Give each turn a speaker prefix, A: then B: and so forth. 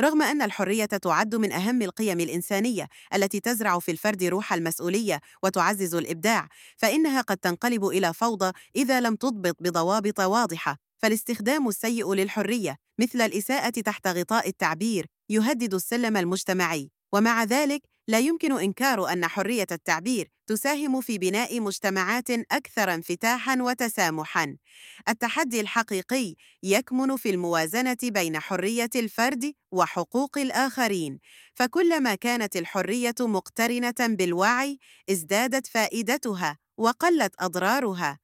A: رغم أن الحرية تعد من أهم القيم الإنسانية التي تزرع في الفرد روح المسؤولية وتعزز الإبداع، فإنها قد تنقلب إلى فوضى إذا لم تضبط بضوابط واضحة، فالاستخدام السيء للحرية مثل الإساءة تحت غطاء التعبير يهدد السلم المجتمعي، ومع ذلك لا يمكن إنكار أن حرية التعبير تساهم في بناء مجتمعات أكثر انفتاحًا وتسامحًا. التحدي الحقيقي يكمن في الموازنة بين حرية الفرد وحقوق الآخرين، فكلما كانت الحرية مقترنة بالوعي، ازدادت فائدتها وقلت أضرارها.